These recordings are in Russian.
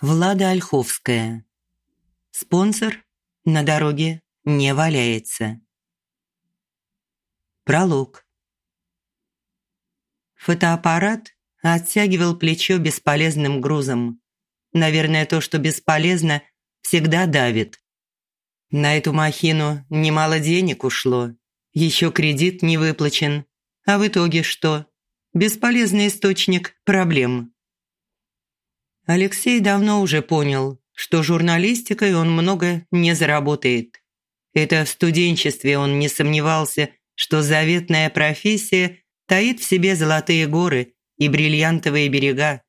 Влада Ольховская. Спонсор на дороге не валяется. Пролог. Фотоаппарат оттягивал плечо бесполезным грузом. Наверное, то, что бесполезно, всегда давит. На эту махину немало денег ушло. Еще кредит не выплачен. А в итоге что? Бесполезный источник проблем. Алексей давно уже понял, что журналистикой он много не заработает. Это в студенчестве он не сомневался, что заветная профессия таит в себе золотые горы и бриллиантовые берега.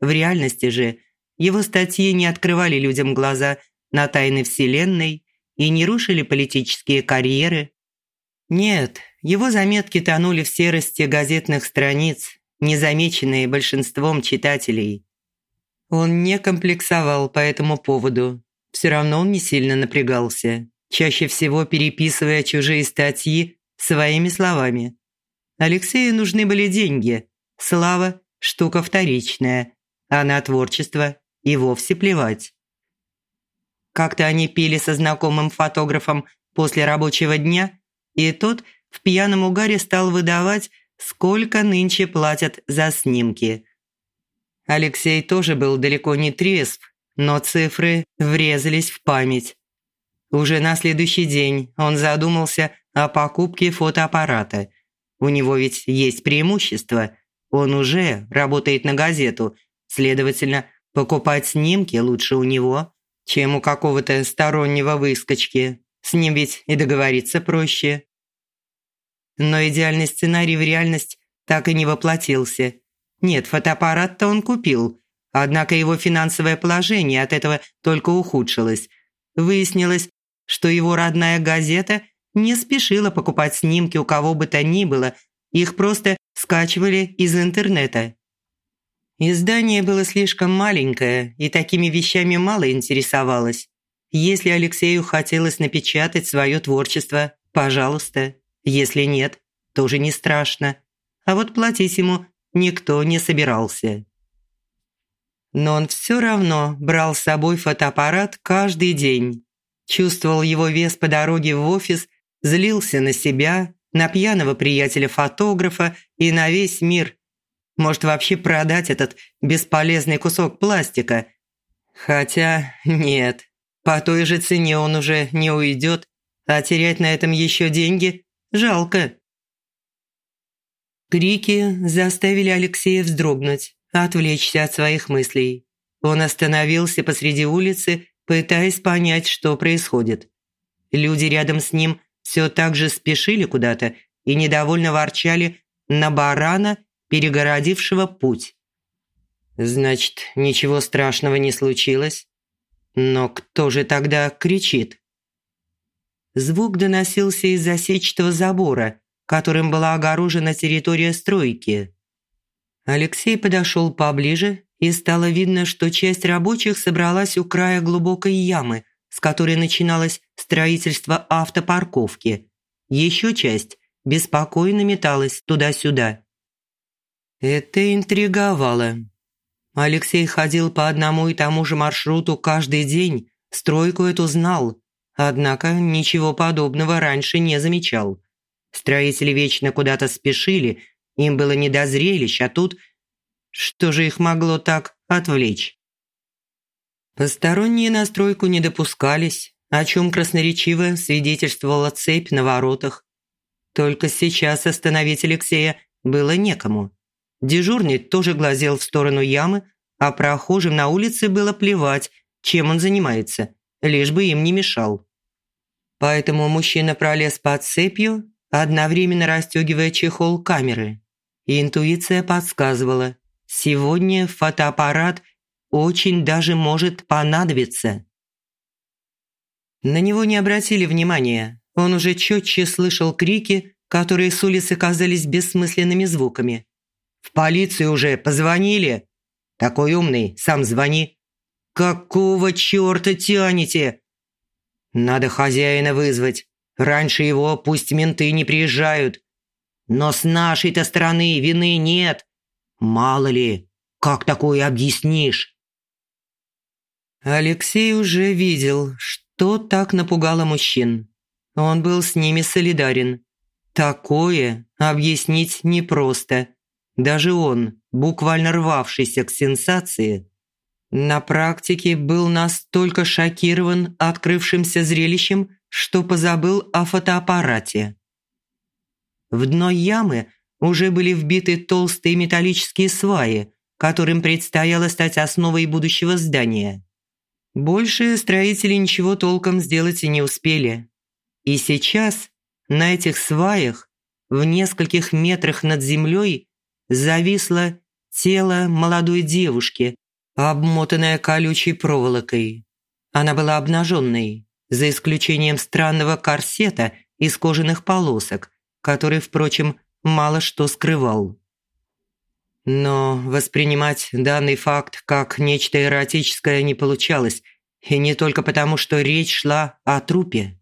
В реальности же его статьи не открывали людям глаза на тайны Вселенной и не рушили политические карьеры. Нет, его заметки тонули в серости газетных страниц, незамеченные большинством читателей. Он не комплексовал по этому поводу. Все равно он не сильно напрягался, чаще всего переписывая чужие статьи своими словами. Алексею нужны были деньги, слава – штука вторичная, а на творчество и вовсе плевать. Как-то они пили со знакомым фотографом после рабочего дня, и тот в пьяном угаре стал выдавать, сколько нынче платят за снимки. Алексей тоже был далеко не трезв, но цифры врезались в память. Уже на следующий день он задумался о покупке фотоаппарата. У него ведь есть преимущество. Он уже работает на газету, следовательно, покупать снимки лучше у него, чем у какого-то стороннего выскочки. С ним ведь и договориться проще. Но идеальный сценарий в реальность так и не воплотился. Нет, фотоаппарат-то он купил, однако его финансовое положение от этого только ухудшилось. Выяснилось, что его родная газета не спешила покупать снимки у кого бы то ни было, их просто скачивали из интернета. Издание было слишком маленькое и такими вещами мало интересовалось. Если Алексею хотелось напечатать свое творчество, пожалуйста. Если нет, тоже не страшно. А вот платить ему никто не собирался. Но он все равно брал с собой фотоаппарат каждый день. Чувствовал его вес по дороге в офис, злился на себя, на пьяного приятеля-фотографа и на весь мир. Может, вообще продать этот бесполезный кусок пластика? Хотя нет, по той же цене он уже не уйдет, а терять на этом еще деньги жалко. Крики заставили Алексея вздрогнуть, отвлечься от своих мыслей. Он остановился посреди улицы, пытаясь понять, что происходит. Люди рядом с ним все так же спешили куда-то и недовольно ворчали на барана, перегородившего путь. Значит, ничего страшного не случилось? Но кто же тогда кричит? Звук доносился из засечного забора, которым была огорожена территория стройки. Алексей подошел поближе, и стало видно, что часть рабочих собралась у края глубокой ямы, с которой начиналось строительство автопарковки. Еще часть беспокойно металась туда-сюда. Это интриговало. Алексей ходил по одному и тому же маршруту каждый день, стройку эту знал, однако ничего подобного раньше не замечал. Строители вечно куда-то спешили, им было не до зрелищ, а тут... Что же их могло так отвлечь? Посторонние на стройку не допускались, о чем красноречиво свидетельствовала цепь на воротах. Только сейчас остановить Алексея было некому. Дежурный тоже глазел в сторону ямы, а прохожим на улице было плевать, чем он занимается, лишь бы им не мешал. Поэтому мужчина пролез под цепью одновременно расстегивая чехол камеры. И интуиция подсказывала, сегодня фотоаппарат очень даже может понадобиться. На него не обратили внимания. Он уже четче слышал крики, которые с улицы казались бессмысленными звуками. «В полицию уже позвонили?» «Такой умный, сам звони». «Какого черта тянете?» «Надо хозяина вызвать. Раньше его пусть менты не приезжают. Но с нашей-то стороны вины нет. Мало ли, как такое объяснишь? Алексей уже видел, что так напугало мужчин. Он был с ними солидарен. Такое объяснить непросто. Даже он, буквально рвавшийся к сенсации, на практике был настолько шокирован открывшимся зрелищем, что позабыл о фотоаппарате. В дно ямы уже были вбиты толстые металлические сваи, которым предстояло стать основой будущего здания. Больше строители ничего толком сделать и не успели. И сейчас на этих сваях в нескольких метрах над землей зависло тело молодой девушки, обмотанное колючей проволокой. Она была обнаженной, за исключением странного корсета из кожаных полосок, который, впрочем, мало что скрывал. Но воспринимать данный факт как нечто эротическое не получалось, и не только потому, что речь шла о трупе.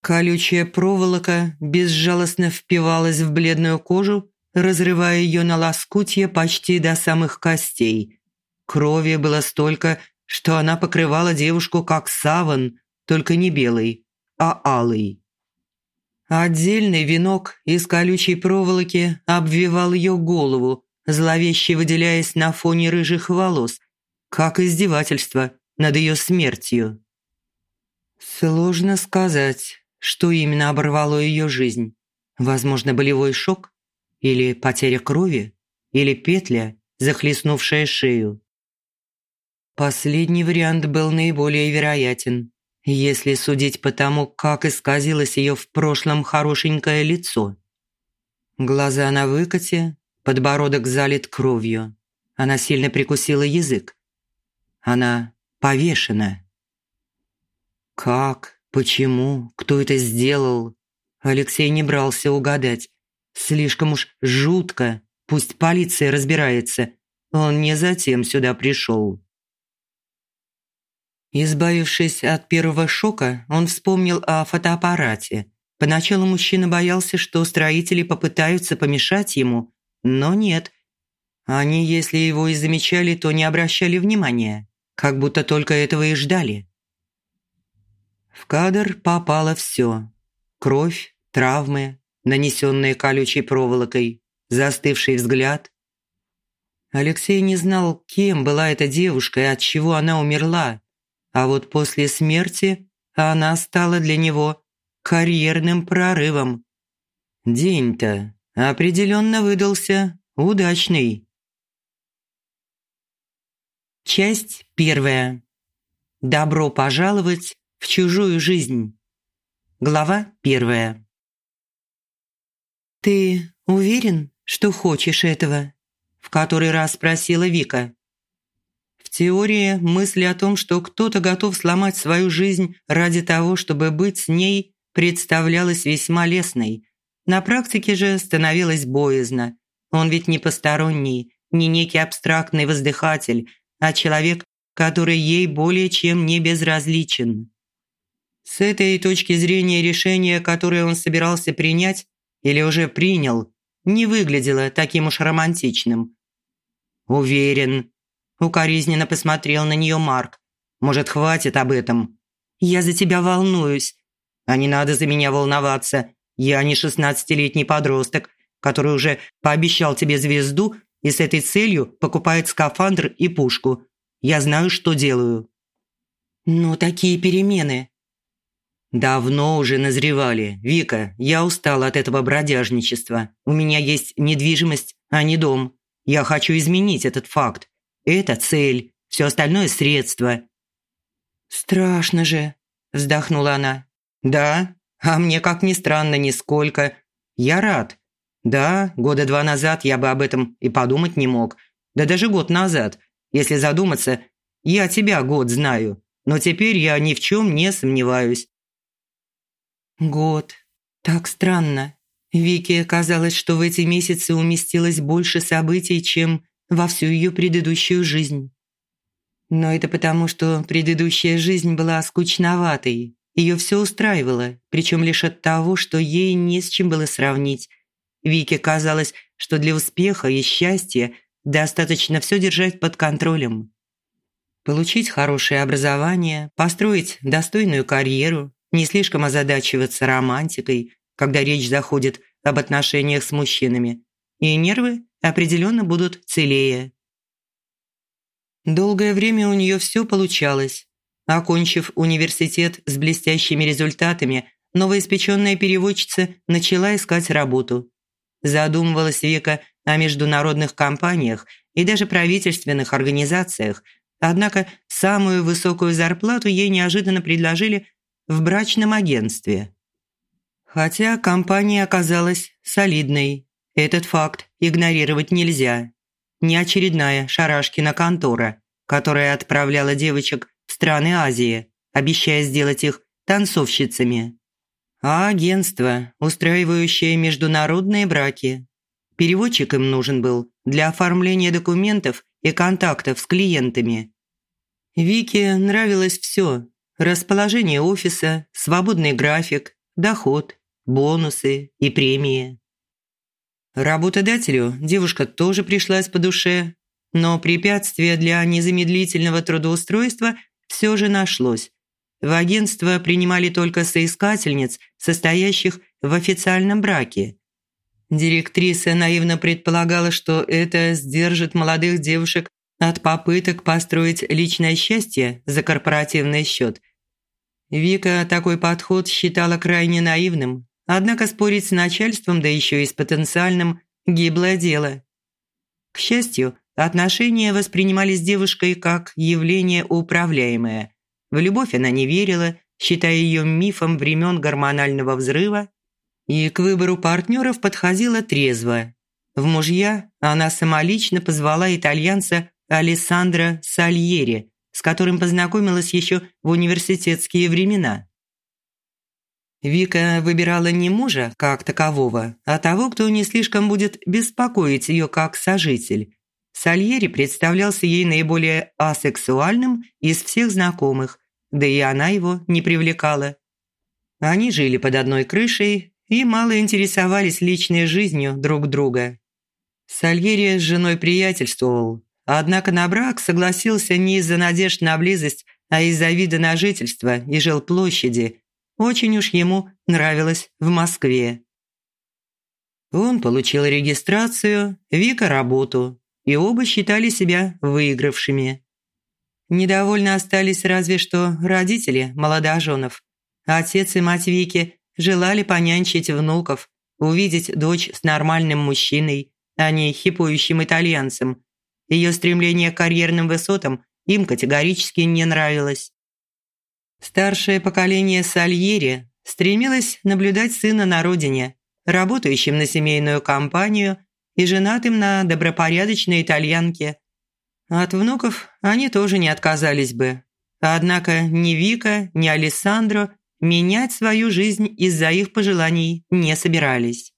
Колючая проволока безжалостно впивалась в бледную кожу, разрывая ее на лоскутья почти до самых костей. Крови было столько, что она покрывала девушку как саван, только не белый, а алый. Отдельный венок из колючей проволоки обвивал ее голову, зловеще выделяясь на фоне рыжих волос, как издевательство над ее смертью. Сложно сказать, что именно оборвало ее жизнь. Возможно, болевой шок? Или потеря крови? Или петля, захлестнувшая шею? Последний вариант был наиболее вероятен если судить по тому, как исказилось ее в прошлом хорошенькое лицо. Глаза на выкате, подбородок залит кровью. Она сильно прикусила язык. Она повешена. Как? Почему? Кто это сделал? Алексей не брался угадать. Слишком уж жутко. Пусть полиция разбирается. Он не затем сюда пришел. Избавившись от первого шока, он вспомнил о фотоаппарате. Поначалу мужчина боялся, что строители попытаются помешать ему, но нет. Они, если его и замечали, то не обращали внимания, как будто только этого и ждали. В кадр попало все. Кровь, травмы, нанесенные колючей проволокой, застывший взгляд. Алексей не знал, кем была эта девушка и от чего она умерла, а вот после смерти она стала для него карьерным прорывом. День-то определенно выдался удачный. Часть первая. Добро пожаловать в чужую жизнь. Глава первая. «Ты уверен, что хочешь этого?» В который раз спросила Вика теории мысли о том, что кто-то готов сломать свою жизнь ради того, чтобы быть с ней, представлялась весьма лестной. На практике же становилось боязно. Он ведь не посторонний, не некий абстрактный воздыхатель, а человек, который ей более чем не безразличен. С этой точки зрения решение, которое он собирался принять или уже принял, не выглядело таким уж романтичным. «Уверен», Укоризненно посмотрел на нее Марк. «Может, хватит об этом?» «Я за тебя волнуюсь». «А не надо за меня волноваться. Я не шестнадцатилетний подросток, который уже пообещал тебе звезду и с этой целью покупает скафандр и пушку. Я знаю, что делаю». «Но такие перемены...» «Давно уже назревали. Вика, я устал от этого бродяжничества. У меня есть недвижимость, а не дом. Я хочу изменить этот факт. Это цель, все остальное – средство». «Страшно же», – вздохнула она. «Да, а мне, как ни странно, нисколько. Я рад. Да, года два назад я бы об этом и подумать не мог. Да даже год назад. Если задуматься, я тебя год знаю, но теперь я ни в чем не сомневаюсь». «Год. Так странно. Вике казалось, что в эти месяцы уместилось больше событий, чем во всю ее предыдущую жизнь. Но это потому, что предыдущая жизнь была скучноватой. Ее все устраивало, причем лишь от того, что ей не с чем было сравнить. Вике казалось, что для успеха и счастья достаточно все держать под контролем. Получить хорошее образование, построить достойную карьеру, не слишком озадачиваться романтикой, когда речь заходит об отношениях с мужчинами. И нервы определенно будут целее. Долгое время у нее все получалось. Окончив университет с блестящими результатами, новоиспеченная переводчица начала искать работу. Задумывалась Вика о международных компаниях и даже правительственных организациях, однако самую высокую зарплату ей неожиданно предложили в брачном агентстве. Хотя компания оказалась солидной, этот факт игнорировать нельзя. Не очередная шарашкина контора, которая отправляла девочек в страны Азии, обещая сделать их танцовщицами а агентство, устраивающее международные браки. Переводчик им нужен был для оформления документов и контактов с клиентами. Вике нравилось все – расположение офиса, свободный график, доход, бонусы и премии. Работодателю девушка тоже пришлась по душе, но препятствие для незамедлительного трудоустройства все же нашлось. В агентство принимали только соискательниц, состоящих в официальном браке. Директриса наивно предполагала, что это сдержит молодых девушек от попыток построить личное счастье за корпоративный счет. Вика такой подход считала крайне наивным, однако спорить с начальством, да еще и с потенциальным, гиблое дело. К счастью, отношения воспринимались девушкой как явление управляемое – в любовь она не верила, считая ее мифом времен гормонального взрыва, и к выбору партнеров подходила трезво. В мужья она самолично позвала итальянца Алессандро Сальери, с которым познакомилась еще в университетские времена. Вика выбирала не мужа как такового, а того, кто не слишком будет беспокоить ее как сожитель. Сальери представлялся ей наиболее асексуальным из всех знакомых, да и она его не привлекала. Они жили под одной крышей и мало интересовались личной жизнью друг друга. Сальери с женой приятельствовал, однако на брак согласился не из-за надежд на близость, а из-за вида на жительство и жилплощади. Очень уж ему нравилось в Москве. Он получил регистрацию, Вика – работу, и оба считали себя выигравшими. Недовольны остались разве что родители молодоженов. Отец и мать Вики желали понянчить внуков, увидеть дочь с нормальным мужчиной, а не хипующим итальянцем. Ее стремление к карьерным высотам им категорически не нравилось. Старшее поколение Сальери стремилось наблюдать сына на родине, работающим на семейную компанию и женатым на добропорядочной итальянке – от внуков они тоже не отказались бы. Однако ни Вика, ни Алессандро менять свою жизнь из-за их пожеланий не собирались.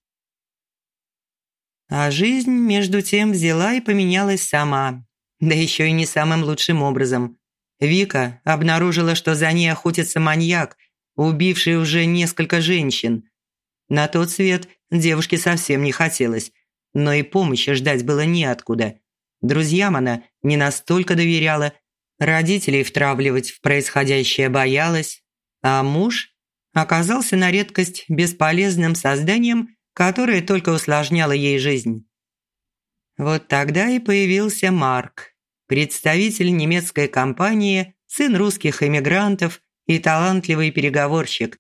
А жизнь, между тем, взяла и поменялась сама. Да еще и не самым лучшим образом. Вика обнаружила, что за ней охотится маньяк, убивший уже несколько женщин. На тот свет девушке совсем не хотелось, но и помощи ждать было неоткуда – Друзьям она не настолько доверяла, родителей втравливать в происходящее боялась, а муж оказался на редкость бесполезным созданием, которое только усложняло ей жизнь. Вот тогда и появился Марк, представитель немецкой компании, сын русских эмигрантов и талантливый переговорщик.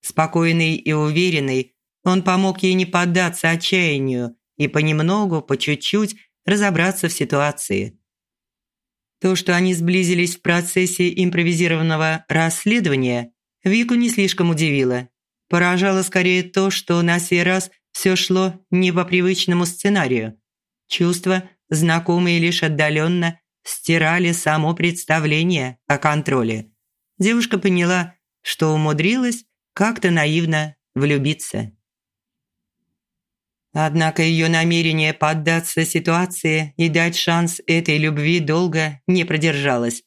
Спокойный и уверенный, он помог ей не поддаться отчаянию и понемногу, по чуть-чуть разобраться в ситуации. То, что они сблизились в процессе импровизированного расследования, Вику не слишком удивило. Поражало скорее то, что на сей раз все шло не по привычному сценарию. Чувства, знакомые лишь отдаленно, стирали само представление о контроле. Девушка поняла, что умудрилась как-то наивно влюбиться. Однако ее намерение поддаться ситуации и дать шанс этой любви долго не продержалось.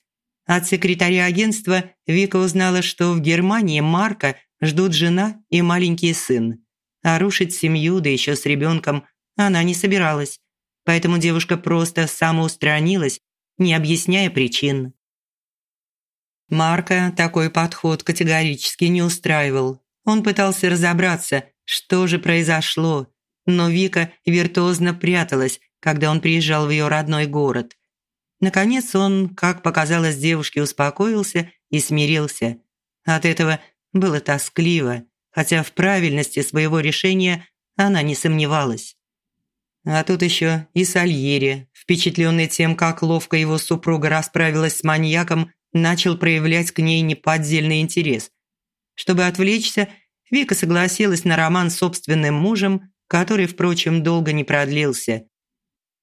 От секретаря агентства Вика узнала, что в Германии Марка ждут жена и маленький сын. А рушить семью, да еще с ребенком, она не собиралась. Поэтому девушка просто самоустранилась, не объясняя причин. Марка такой подход категорически не устраивал. Он пытался разобраться, что же произошло, но Вика виртуозно пряталась, когда он приезжал в ее родной город. Наконец он, как показалось девушке, успокоился и смирился. От этого было тоскливо, хотя в правильности своего решения она не сомневалась. А тут еще и Сальери, впечатленный тем, как ловко его супруга расправилась с маньяком, начал проявлять к ней неподдельный интерес. Чтобы отвлечься, Вика согласилась на роман с собственным мужем, который, впрочем, долго не продлился.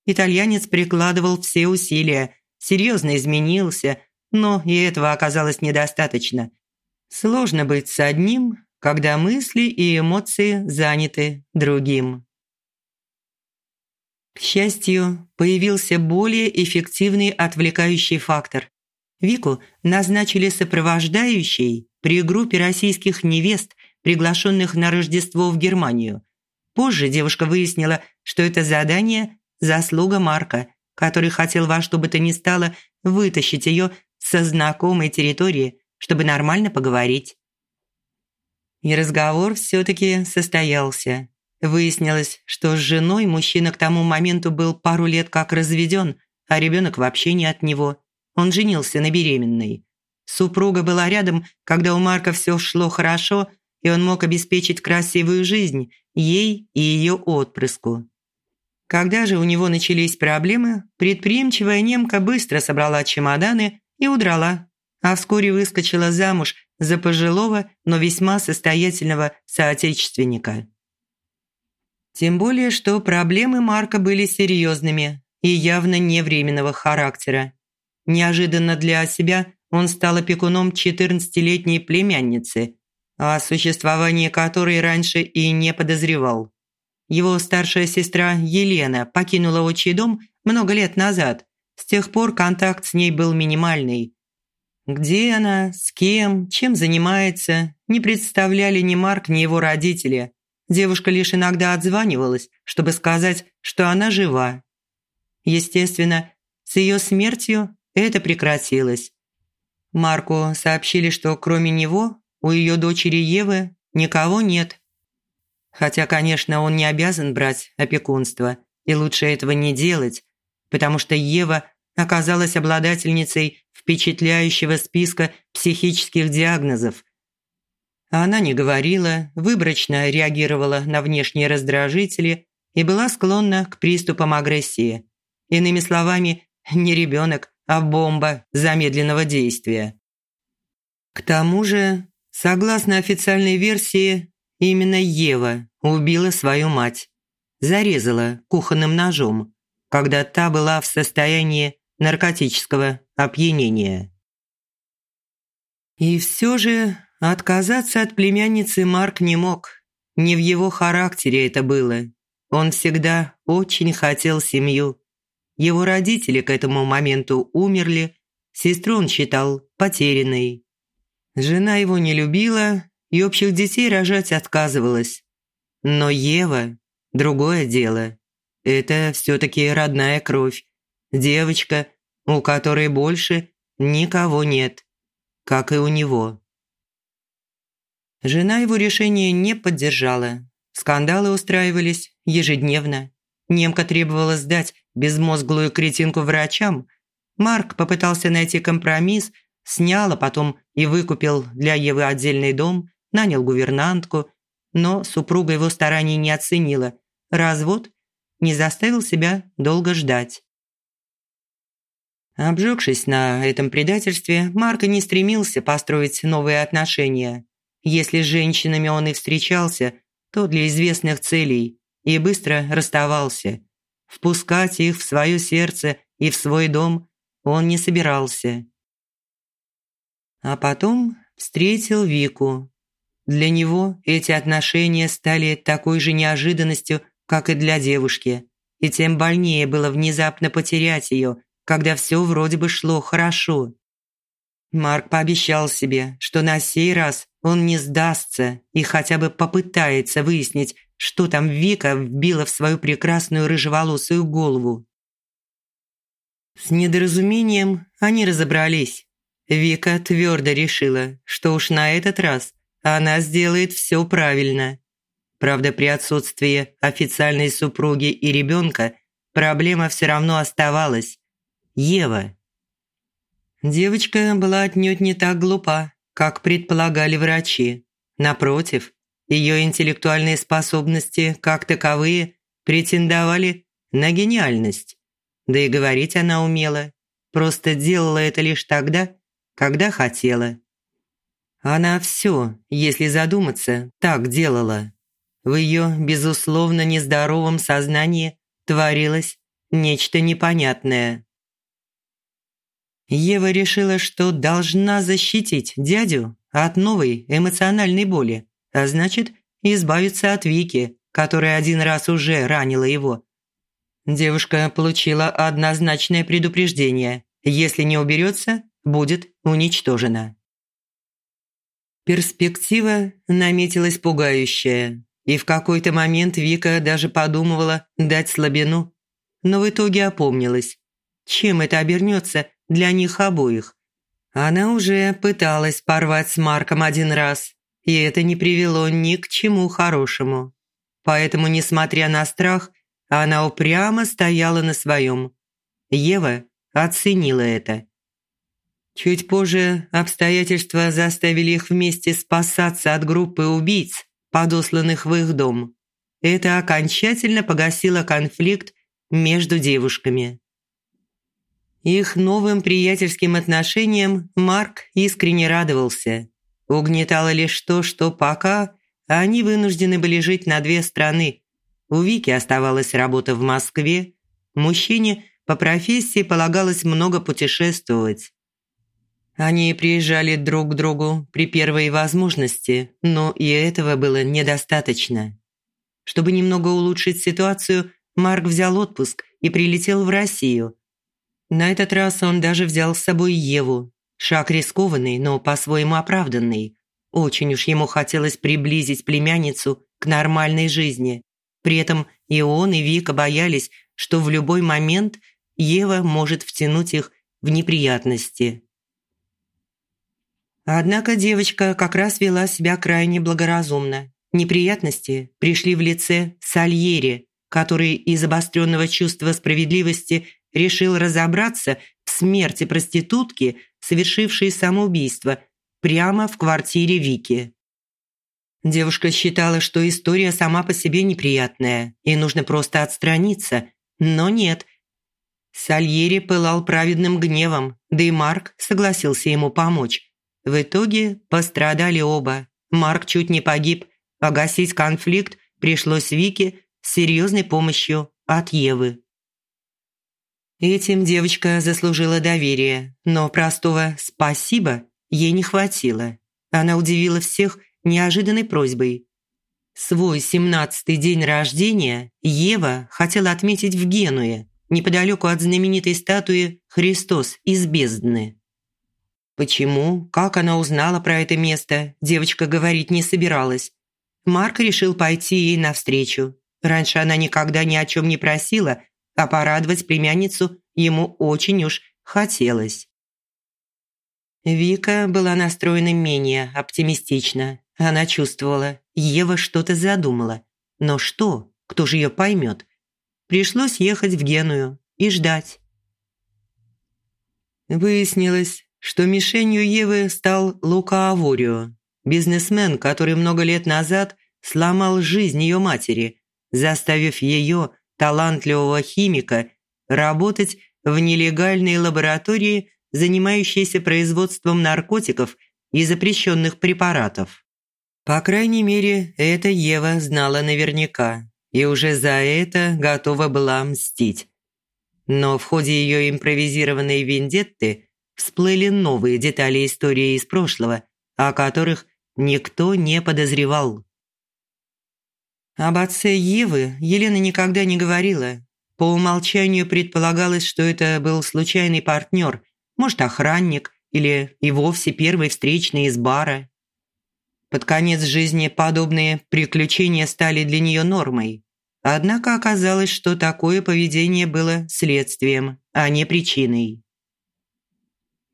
Итальянец прикладывал все усилия, серьезно изменился, но и этого оказалось недостаточно. Сложно быть с одним, когда мысли и эмоции заняты другим. К счастью, появился более эффективный отвлекающий фактор. Вику назначили сопровождающей при группе российских невест, приглашенных на Рождество в Германию. Позже девушка выяснила, что это задание – заслуга Марка, который хотел во что бы то ни стало вытащить ее со знакомой территории, чтобы нормально поговорить. И разговор все-таки состоялся. Выяснилось, что с женой мужчина к тому моменту был пару лет как разведен, а ребенок вообще не от него. Он женился на беременной. Супруга была рядом, когда у Марка все шло хорошо, и он мог обеспечить красивую жизнь ей и ее отпрыску. Когда же у него начались проблемы, предприимчивая немка быстро собрала чемоданы и удрала, а вскоре выскочила замуж за пожилого, но весьма состоятельного соотечественника. Тем более, что проблемы Марка были серьезными и явно не временного характера. Неожиданно для себя он стал опекуном 14-летней племянницы, о существовании которой раньше и не подозревал. Его старшая сестра Елена покинула отчий дом много лет назад. С тех пор контакт с ней был минимальный. Где она, с кем, чем занимается, не представляли ни Марк, ни его родители. Девушка лишь иногда отзванивалась, чтобы сказать, что она жива. Естественно, с ее смертью это прекратилось. Марку сообщили, что кроме него у ее дочери Евы никого нет. Хотя, конечно, он не обязан брать опекунство, и лучше этого не делать, потому что Ева оказалась обладательницей впечатляющего списка психических диагнозов – она не говорила, выборочно реагировала на внешние раздражители и была склонна к приступам агрессии. Иными словами, не ребенок, а бомба замедленного действия. К тому же, согласно официальной версии, именно Ева убила свою мать. Зарезала кухонным ножом, когда та была в состоянии наркотического опьянения. И все же Отказаться от племянницы Марк не мог. Не в его характере это было. Он всегда очень хотел семью. Его родители к этому моменту умерли, сестру он считал потерянной. Жена его не любила и общих детей рожать отказывалась. Но Ева – другое дело. Это все-таки родная кровь. Девочка, у которой больше никого нет, как и у него. Жена его решение не поддержала. Скандалы устраивались ежедневно. Немка требовала сдать безмозглую кретинку врачам. Марк попытался найти компромисс, снял, а потом и выкупил для Евы отдельный дом, нанял гувернантку, но супруга его стараний не оценила. Развод не заставил себя долго ждать. Обжегшись на этом предательстве, Марк не стремился построить новые отношения. Если с женщинами он и встречался, то для известных целей и быстро расставался. Впускать их в свое сердце и в свой дом он не собирался. А потом встретил Вику. Для него эти отношения стали такой же неожиданностью, как и для девушки. И тем больнее было внезапно потерять ее, когда все вроде бы шло хорошо. Марк пообещал себе, что на сей раз он не сдастся и хотя бы попытается выяснить, что там Вика вбила в свою прекрасную рыжеволосую голову. С недоразумением они разобрались. Вика твердо решила, что уж на этот раз она сделает все правильно. Правда, при отсутствии официальной супруги и ребенка проблема все равно оставалась. Ева. Девочка была отнюдь не так глупа, как предполагали врачи. Напротив, ее интеллектуальные способности, как таковые, претендовали на гениальность. Да и говорить она умела, просто делала это лишь тогда, когда хотела. Она все, если задуматься, так делала. В ее, безусловно, нездоровом сознании творилось нечто непонятное. Ева решила, что должна защитить дядю от новой эмоциональной боли, а значит, избавиться от Вики, которая один раз уже ранила его. Девушка получила однозначное предупреждение. Если не уберется, будет уничтожена. Перспектива наметилась пугающая, и в какой-то момент Вика даже подумывала дать слабину, но в итоге опомнилась. Чем это обернется для них обоих? Она уже пыталась порвать с Марком один раз, и это не привело ни к чему хорошему. Поэтому, несмотря на страх, она упрямо стояла на своем. Ева оценила это. Чуть позже обстоятельства заставили их вместе спасаться от группы убийц, подосланных в их дом. Это окончательно погасило конфликт между девушками. Их новым приятельским отношениям Марк искренне радовался. Угнетало лишь то, что пока они вынуждены были жить на две страны. У Вики оставалась работа в Москве, мужчине по профессии полагалось много путешествовать. Они приезжали друг к другу при первой возможности, но и этого было недостаточно. Чтобы немного улучшить ситуацию, Марк взял отпуск и прилетел в Россию – на этот раз он даже взял с собой Еву. Шаг рискованный, но по-своему оправданный. Очень уж ему хотелось приблизить племянницу к нормальной жизни. При этом и он, и Вика боялись, что в любой момент Ева может втянуть их в неприятности. Однако девочка как раз вела себя крайне благоразумно. Неприятности пришли в лице Сальери, который из обостренного чувства справедливости решил разобраться в смерти проститутки, совершившей самоубийство, прямо в квартире Вики. Девушка считала, что история сама по себе неприятная, и нужно просто отстраниться, но нет. Сальери пылал праведным гневом, да и Марк согласился ему помочь. В итоге пострадали оба. Марк чуть не погиб, а гасить конфликт пришлось Вике с серьезной помощью от Евы. Этим девочка заслужила доверие, но простого «спасибо» ей не хватило. Она удивила всех неожиданной просьбой. Свой семнадцатый день рождения Ева хотела отметить в Генуе, неподалеку от знаменитой статуи «Христос из бездны». Почему, как она узнала про это место, девочка говорить не собиралась. Марк решил пойти ей навстречу. Раньше она никогда ни о чем не просила, а порадовать племянницу ему очень уж хотелось. Вика была настроена менее оптимистично. Она чувствовала, Ева что-то задумала. Но что? Кто же ее поймет? Пришлось ехать в Геную и ждать. Выяснилось, что мишенью Евы стал Лука Аворио, бизнесмен, который много лет назад сломал жизнь ее матери, заставив ее талантливого химика работать в нелегальной лаборатории, занимающейся производством наркотиков и запрещенных препаратов. По крайней мере, это Ева знала наверняка и уже за это готова была мстить. Но в ходе ее импровизированной вендетты всплыли новые детали истории из прошлого, о которых никто не подозревал. Об отце Евы Елена никогда не говорила. По умолчанию предполагалось, что это был случайный партнер, может, охранник или и вовсе первый встречный из бара. Под конец жизни подобные приключения стали для нее нормой. Однако оказалось, что такое поведение было следствием, а не причиной.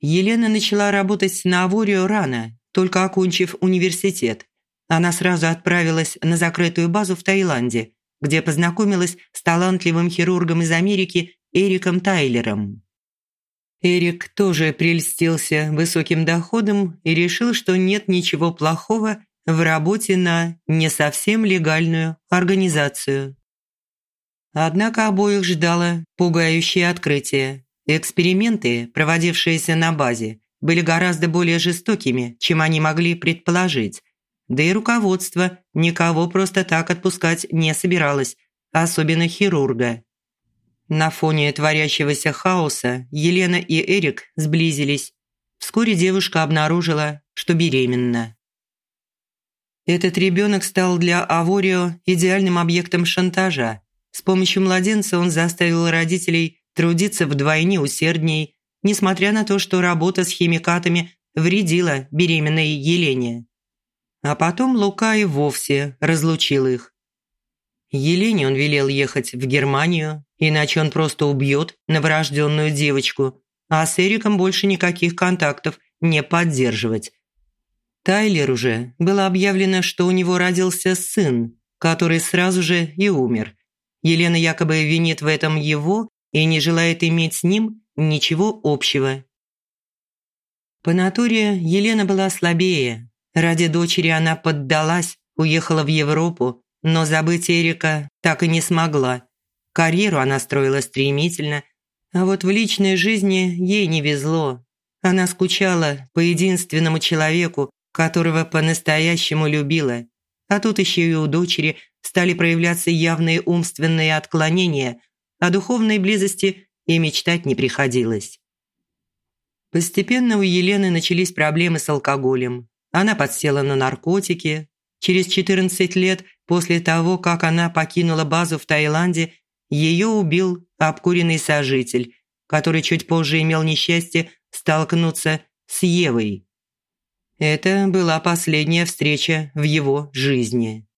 Елена начала работать на Аворию рано, только окончив университет. Она сразу отправилась на закрытую базу в Таиланде, где познакомилась с талантливым хирургом из Америки Эриком Тайлером. Эрик тоже прельстился высоким доходом и решил, что нет ничего плохого в работе на не совсем легальную организацию. Однако обоих ждало пугающее открытие. Эксперименты, проводившиеся на базе, были гораздо более жестокими, чем они могли предположить. Да и руководство никого просто так отпускать не собиралось, особенно хирурга. На фоне творящегося хаоса Елена и Эрик сблизились. Вскоре девушка обнаружила, что беременна. Этот ребенок стал для Аворио идеальным объектом шантажа. С помощью младенца он заставил родителей трудиться вдвойне усердней, несмотря на то, что работа с химикатами вредила беременной Елене. А потом Лука и вовсе разлучил их. Елене он велел ехать в Германию, иначе он просто убьет новорожденную девочку, а с Эриком больше никаких контактов не поддерживать. Тайлеру же было объявлено, что у него родился сын, который сразу же и умер. Елена якобы винит в этом его и не желает иметь с ним ничего общего. По натуре Елена была слабее. Ради дочери она поддалась, уехала в Европу, но забыть Эрика так и не смогла. Карьеру она строила стремительно, а вот в личной жизни ей не везло. Она скучала по единственному человеку, которого по-настоящему любила. А тут еще и у дочери стали проявляться явные умственные отклонения, о духовной близости и мечтать не приходилось. Постепенно у Елены начались проблемы с алкоголем. Она подсела на наркотики. Через 14 лет после того, как она покинула базу в Таиланде, ее убил обкуренный сожитель, который чуть позже имел несчастье столкнуться с Евой. Это была последняя встреча в его жизни.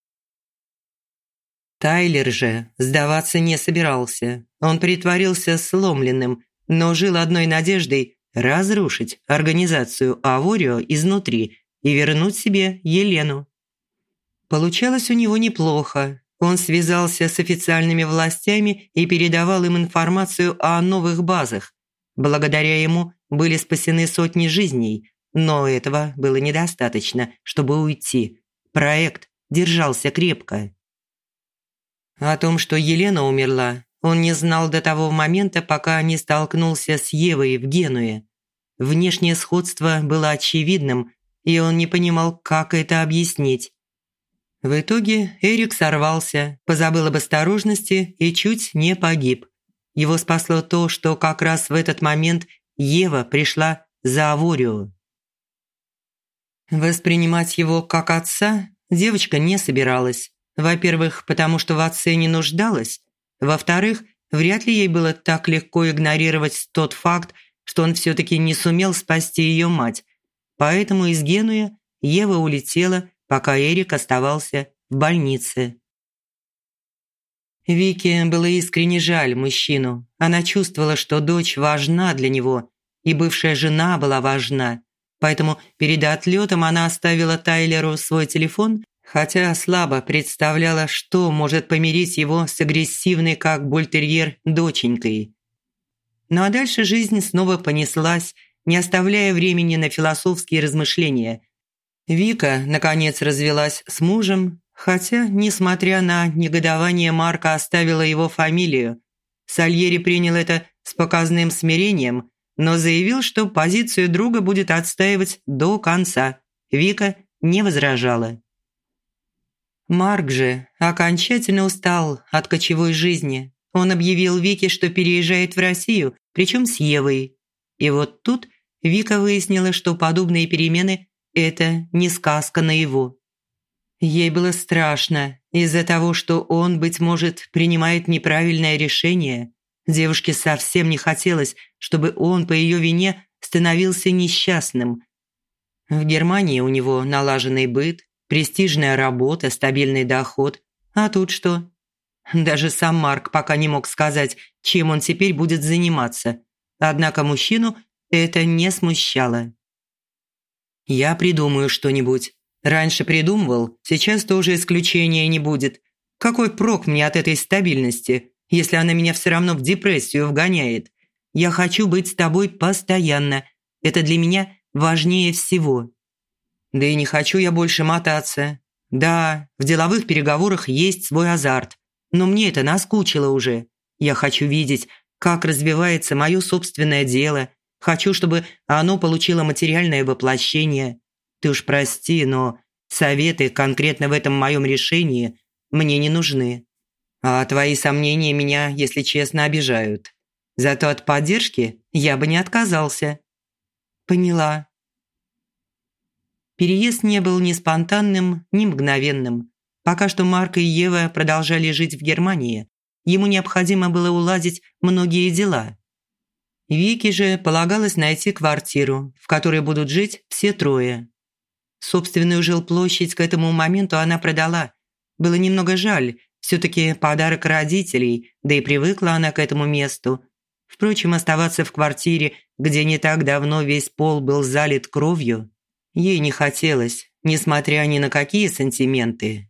Тайлер же сдаваться не собирался. Он притворился сломленным, но жил одной надеждой разрушить организацию Аворио изнутри и вернуть себе Елену. Получалось у него неплохо. Он связался с официальными властями и передавал им информацию о новых базах. Благодаря ему были спасены сотни жизней, но этого было недостаточно, чтобы уйти. Проект держался крепко. О том, что Елена умерла, он не знал до того момента, пока не столкнулся с Евой в Генуе. Внешнее сходство было очевидным, и он не понимал, как это объяснить. В итоге Эрик сорвался, позабыл об осторожности и чуть не погиб. Его спасло то, что как раз в этот момент Ева пришла за Аворию. Воспринимать его как отца девочка не собиралась. Во-первых, потому что в отце не нуждалась. Во-вторых, вряд ли ей было так легко игнорировать тот факт, что он все-таки не сумел спасти ее мать. Поэтому из Генуя Ева улетела пока Эрик оставался в больнице. Вике было искренне жаль мужчину. Она чувствовала, что дочь важна для него, и бывшая жена была важна. Поэтому перед отлетом она оставила Тайлеру свой телефон, хотя слабо представляла, что может помирить его с агрессивной, как бультерьер, доченькой. Ну а дальше жизнь снова понеслась, не оставляя времени на философские размышления – Вика, наконец, развелась с мужем, хотя, несмотря на негодование, Марка оставила его фамилию. Сальери принял это с показным смирением, но заявил, что позицию друга будет отстаивать до конца. Вика не возражала. Марк же окончательно устал от кочевой жизни. Он объявил Вике, что переезжает в Россию, причем с Евой. И вот тут Вика выяснила, что подобные перемены это не сказка на его. Ей было страшно из-за того, что он, быть может, принимает неправильное решение. Девушке совсем не хотелось, чтобы он по ее вине становился несчастным. В Германии у него налаженный быт, престижная работа, стабильный доход. А тут что? Даже сам Марк пока не мог сказать, чем он теперь будет заниматься. Однако мужчину это не смущало. «Я придумаю что-нибудь. Раньше придумывал, сейчас тоже исключения не будет. Какой прок мне от этой стабильности, если она меня все равно в депрессию вгоняет? Я хочу быть с тобой постоянно. Это для меня важнее всего. Да и не хочу я больше мотаться. Да, в деловых переговорах есть свой азарт, но мне это наскучило уже. Я хочу видеть, как развивается мое собственное дело. Хочу, чтобы оно получило материальное воплощение. Ты уж прости, но советы конкретно в этом моем решении мне не нужны. А твои сомнения меня, если честно, обижают. Зато от поддержки я бы не отказался. Поняла. Переезд не был ни спонтанным, ни мгновенным. Пока что Марк и Ева продолжали жить в Германии. Ему необходимо было уладить многие дела. Вике же полагалось найти квартиру, в которой будут жить все трое. Собственную жилплощадь к этому моменту она продала. Было немного жаль, все-таки подарок родителей, да и привыкла она к этому месту. Впрочем, оставаться в квартире, где не так давно весь пол был залит кровью, ей не хотелось, несмотря ни на какие сантименты.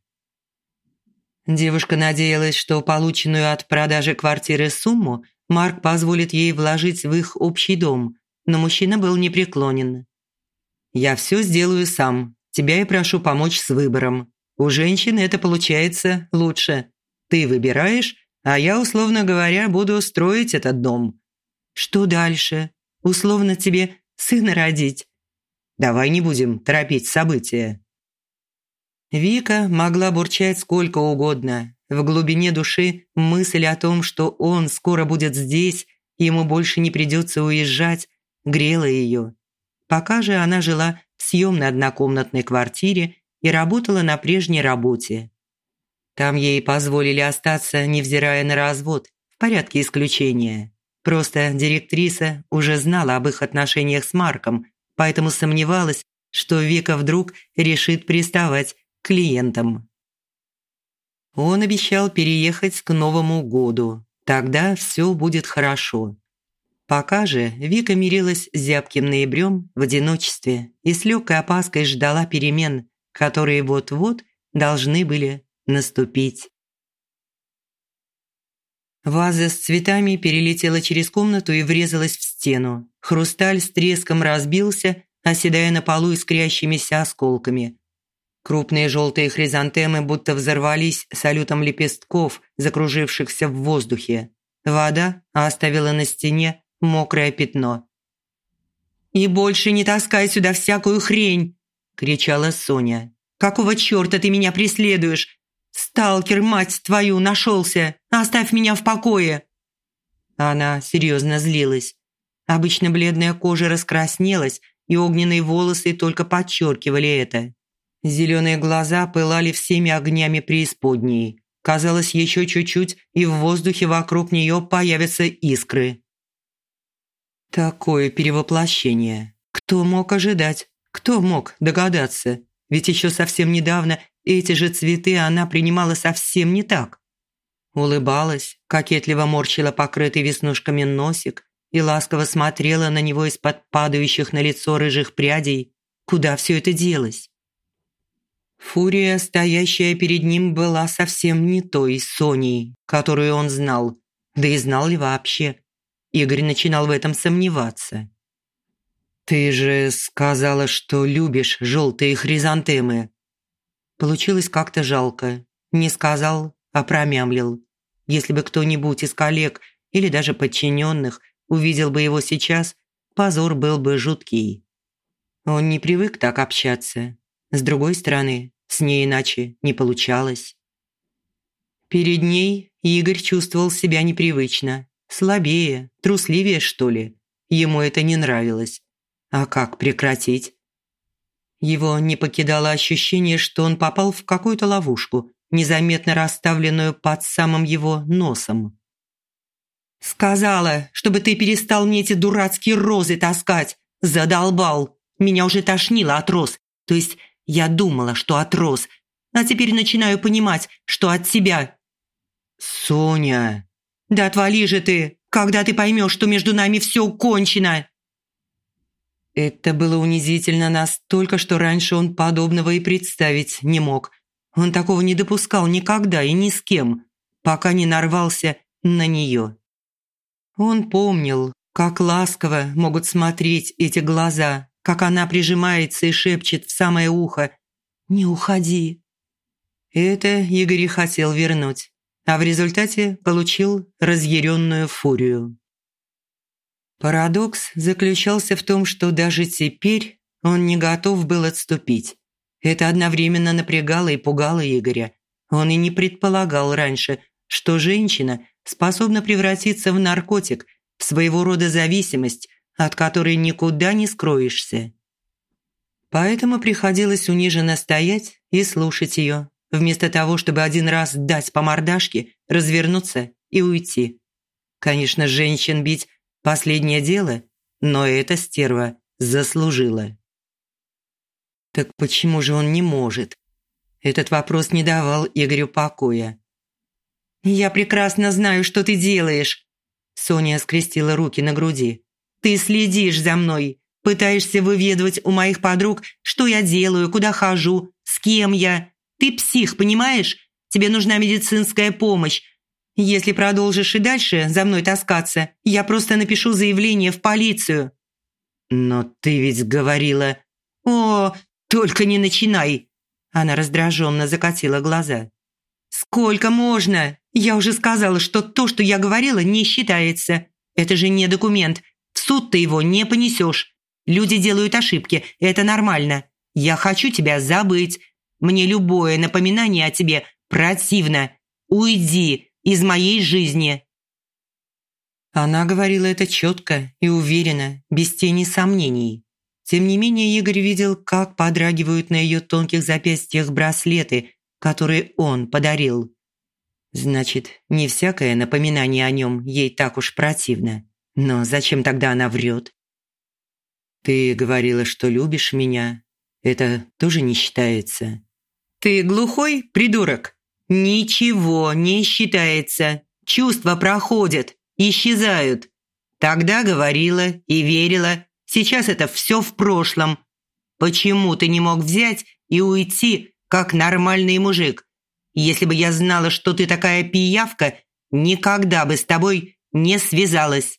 Девушка надеялась, что полученную от продажи квартиры сумму Марк позволит ей вложить в их общий дом, но мужчина был непреклонен. «Я все сделаю сам. Тебя и прошу помочь с выбором. У женщины это получается лучше. Ты выбираешь, а я, условно говоря, буду строить этот дом. Что дальше? Условно тебе сына родить? Давай не будем торопить события. Вика могла бурчать сколько угодно. В глубине души мысль о том, что он скоро будет здесь, ему больше не придется уезжать, грела ее. Пока же она жила в съемной однокомнатной квартире и работала на прежней работе. Там ей позволили остаться, невзирая на развод, в порядке исключения. Просто директриса уже знала об их отношениях с Марком, поэтому сомневалась, что Вика вдруг решит приставать клиентам. Он обещал переехать к Новому году. Тогда все будет хорошо. Пока же Вика мирилась с зябким ноябрем в одиночестве и с легкой опаской ждала перемен, которые вот-вот должны были наступить. Ваза с цветами перелетела через комнату и врезалась в стену. Хрусталь с треском разбился, оседая на полу искрящимися осколками. Крупные желтые хризантемы будто взорвались салютом лепестков, закружившихся в воздухе. Вода оставила на стене мокрое пятно. «И больше не таскай сюда всякую хрень!» кричала Соня. «Какого черта ты меня преследуешь? Сталкер, мать твою, нашелся! Оставь меня в покое!» Она серьезно злилась. Обычно бледная кожа раскраснелась, и огненные волосы только подчеркивали это. Зеленые глаза пылали всеми огнями преисподней. Казалось, еще чуть-чуть, и в воздухе вокруг нее появятся искры. Такое перевоплощение. Кто мог ожидать? Кто мог догадаться? Ведь еще совсем недавно эти же цветы она принимала совсем не так. Улыбалась, кокетливо морщила покрытый веснушками носик и ласково смотрела на него из-под падающих на лицо рыжих прядей. Куда все это делось? Фурия, стоящая перед ним, была совсем не той Соней, которую он знал. Да и знал ли вообще? Игорь начинал в этом сомневаться. «Ты же сказала, что любишь желтые хризантемы». Получилось как-то жалко. Не сказал, а промямлил. Если бы кто-нибудь из коллег или даже подчиненных увидел бы его сейчас, позор был бы жуткий. Он не привык так общаться. С другой стороны, с ней иначе не получалось. Перед ней Игорь чувствовал себя непривычно. Слабее, трусливее, что ли. Ему это не нравилось. А как прекратить? Его не покидало ощущение, что он попал в какую-то ловушку, незаметно расставленную под самым его носом. «Сказала, чтобы ты перестал мне эти дурацкие розы таскать! Задолбал! Меня уже тошнило от роз. То есть я думала, что от роз, а теперь начинаю понимать, что от тебя». «Соня!» «Да отвали же ты, когда ты поймешь, что между нами все кончено!» Это было унизительно настолько, что раньше он подобного и представить не мог. Он такого не допускал никогда и ни с кем, пока не нарвался на нее. Он помнил, как ласково могут смотреть эти глаза, как она прижимается и шепчет в самое ухо «Не уходи». Это Игорь хотел вернуть, а в результате получил разъяренную фурию. Парадокс заключался в том, что даже теперь он не готов был отступить. Это одновременно напрягало и пугало Игоря. Он и не предполагал раньше, что женщина способна превратиться в наркотик, в своего рода зависимость, от которой никуда не скроешься. Поэтому приходилось униженно стоять и слушать ее, вместо того, чтобы один раз дать по мордашке, развернуться и уйти. Конечно, женщин бить Последнее дело, но эта стерва заслужила. Так почему же он не может? Этот вопрос не давал Игорю покоя. «Я прекрасно знаю, что ты делаешь», – Соня скрестила руки на груди. «Ты следишь за мной, пытаешься выведывать у моих подруг, что я делаю, куда хожу, с кем я. Ты псих, понимаешь? Тебе нужна медицинская помощь, если продолжишь и дальше за мной таскаться, я просто напишу заявление в полицию». «Но ты ведь говорила...» «О, только не начинай!» Она раздраженно закатила глаза. «Сколько можно? Я уже сказала, что то, что я говорила, не считается. Это же не документ. В суд ты его не понесешь. Люди делают ошибки, это нормально. Я хочу тебя забыть. Мне любое напоминание о тебе противно. Уйди, из моей жизни». Она говорила это четко и уверенно, без тени сомнений. Тем не менее, Игорь видел, как подрагивают на ее тонких запястьях браслеты, которые он подарил. Значит, не всякое напоминание о нем ей так уж противно. Но зачем тогда она врет? «Ты говорила, что любишь меня. Это тоже не считается». «Ты глухой, придурок?» Ничего не считается. Чувства проходят, исчезают. Тогда говорила и верила. Сейчас это все в прошлом. Почему ты не мог взять и уйти, как нормальный мужик? Если бы я знала, что ты такая пиявка, никогда бы с тобой не связалась.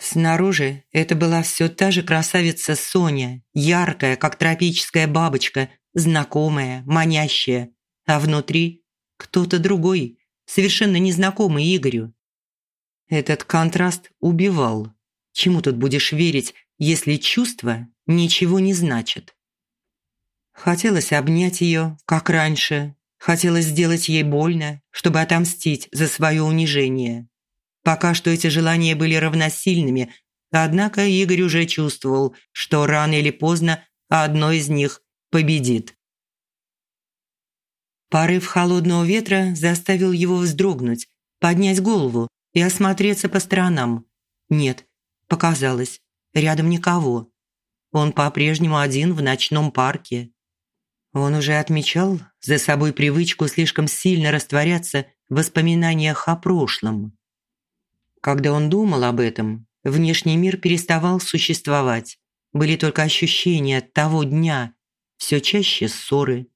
Снаружи это была все та же красавица Соня, яркая, как тропическая бабочка, знакомая, манящая а внутри кто-то другой, совершенно незнакомый Игорю. Этот контраст убивал. Чему тут будешь верить, если чувства ничего не значат? Хотелось обнять ее, как раньше. Хотелось сделать ей больно, чтобы отомстить за свое унижение. Пока что эти желания были равносильными, однако Игорь уже чувствовал, что рано или поздно одно из них победит. Порыв холодного ветра заставил его вздрогнуть, поднять голову и осмотреться по сторонам. Нет, показалось, рядом никого. Он по-прежнему один в ночном парке. Он уже отмечал за собой привычку слишком сильно растворяться в воспоминаниях о прошлом. Когда он думал об этом, внешний мир переставал существовать. Были только ощущения того дня, все чаще ссоры,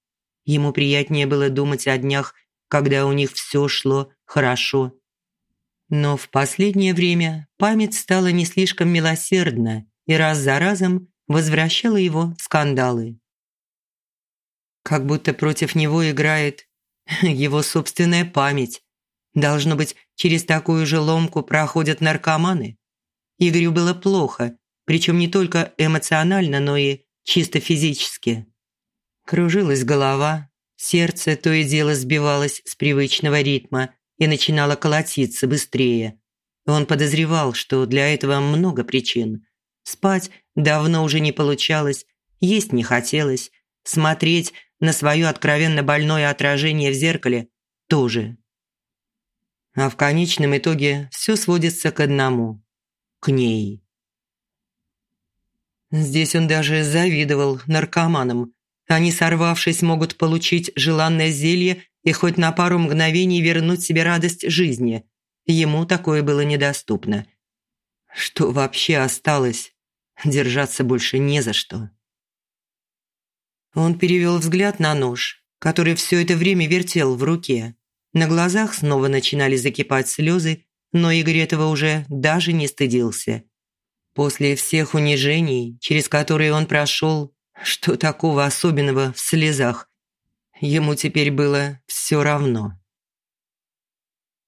Ему приятнее было думать о днях, когда у них все шло хорошо. Но в последнее время память стала не слишком милосердна и раз за разом возвращала его скандалы. Как будто против него играет его собственная память. Должно быть, через такую же ломку проходят наркоманы. Игорю было плохо, причем не только эмоционально, но и чисто физически. Кружилась голова, сердце то и дело сбивалось с привычного ритма и начинало колотиться быстрее. Он подозревал, что для этого много причин. Спать давно уже не получалось, есть не хотелось, смотреть на свое откровенно больное отражение в зеркале тоже. А в конечном итоге все сводится к одному – к ней. Здесь он даже завидовал наркоманам, они, сорвавшись, могут получить желанное зелье и хоть на пару мгновений вернуть себе радость жизни. Ему такое было недоступно. Что вообще осталось? держаться больше не за что. Он перевел взгляд на нож, который все это время вертел в руке. На глазах снова начинали закипать слезы, но Игорь этого уже даже не стыдился. После всех унижений, через которые он прошел, что такого особенного в слезах? Ему теперь было все равно.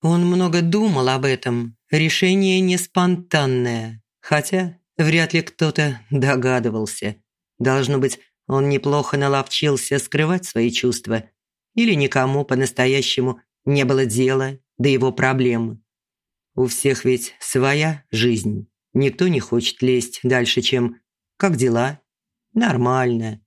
Он много думал об этом. Решение не спонтанное, хотя вряд ли кто-то догадывался. Должно быть, он неплохо наловчился скрывать свои чувства. Или никому по-настоящему не было дела до его проблем. У всех ведь своя жизнь. Никто не хочет лезть дальше, чем «как дела?» «Нормально».